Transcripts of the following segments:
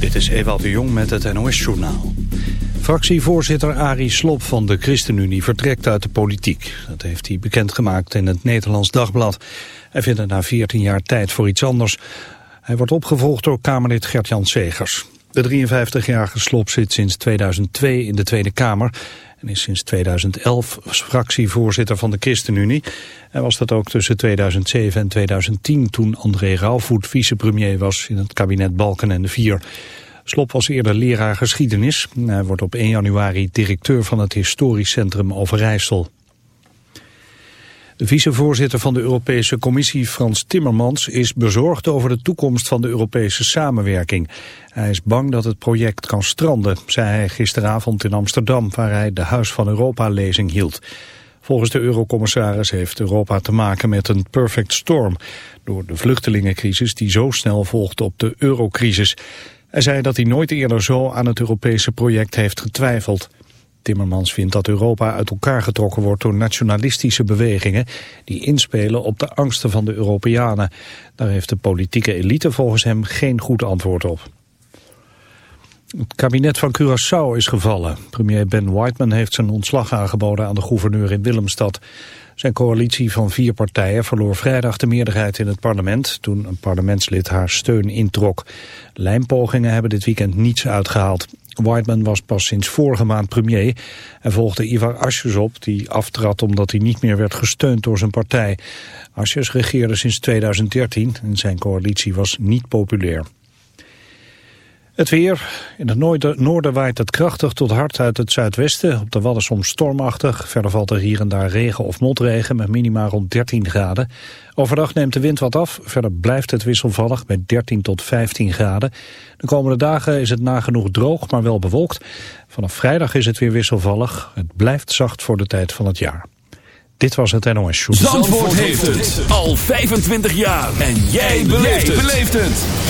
Dit is Ewald de Jong met het NOS-journaal. Fractievoorzitter Arie Slob van de ChristenUnie vertrekt uit de politiek. Dat heeft hij bekendgemaakt in het Nederlands Dagblad. Hij vindt het na 14 jaar tijd voor iets anders. Hij wordt opgevolgd door Kamerlid Gert-Jan Segers. De 53-jarige Slob zit sinds 2002 in de Tweede Kamer en is sinds 2011 fractievoorzitter van de ChristenUnie. Hij was dat ook tussen 2007 en 2010 toen André Rauwvoet vicepremier was in het kabinet Balken en de Vier. Slop was eerder leraar geschiedenis. Hij wordt op 1 januari directeur van het historisch centrum Overijssel. De vicevoorzitter van de Europese Commissie, Frans Timmermans, is bezorgd over de toekomst van de Europese samenwerking. Hij is bang dat het project kan stranden, zei hij gisteravond in Amsterdam, waar hij de Huis van Europa-lezing hield. Volgens de eurocommissaris heeft Europa te maken met een perfect storm, door de vluchtelingencrisis die zo snel volgt op de eurocrisis. Hij zei dat hij nooit eerder zo aan het Europese project heeft getwijfeld. Timmermans vindt dat Europa uit elkaar getrokken wordt door nationalistische bewegingen die inspelen op de angsten van de Europeanen. Daar heeft de politieke elite volgens hem geen goed antwoord op. Het kabinet van Curaçao is gevallen. Premier Ben Whiteman heeft zijn ontslag aangeboden aan de gouverneur in Willemstad. Zijn coalitie van vier partijen verloor vrijdag de meerderheid in het parlement... toen een parlementslid haar steun introk. Lijmpogingen hebben dit weekend niets uitgehaald. Whiteman was pas sinds vorige maand premier en volgde Ivar Asjes op... die aftrad omdat hij niet meer werd gesteund door zijn partij. Asjes regeerde sinds 2013 en zijn coalitie was niet populair. Het weer. In het noorden, waait het krachtig tot hard uit het zuidwesten. Op de Wadden soms stormachtig. Verder valt er hier en daar regen of motregen met minima rond 13 graden. Overdag neemt de wind wat af. Verder blijft het wisselvallig met 13 tot 15 graden. De komende dagen is het nagenoeg droog, maar wel bewolkt. Vanaf vrijdag is het weer wisselvallig. Het blijft zacht voor de tijd van het jaar. Dit was het NOS Show. Zandvoort, Zandvoort heeft het al 25 jaar. En jij beleeft het.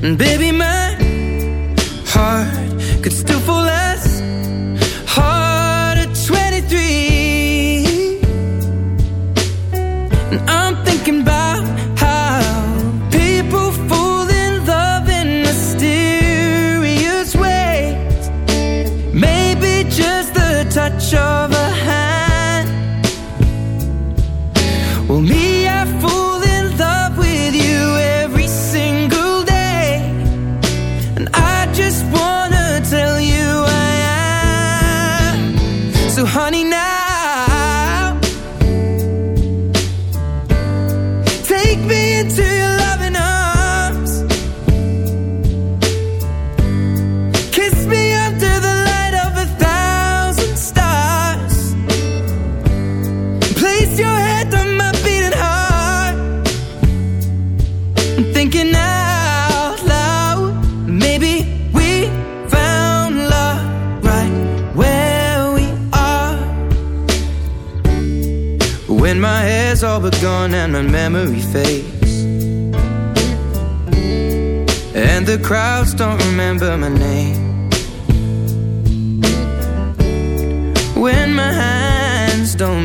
Baby, my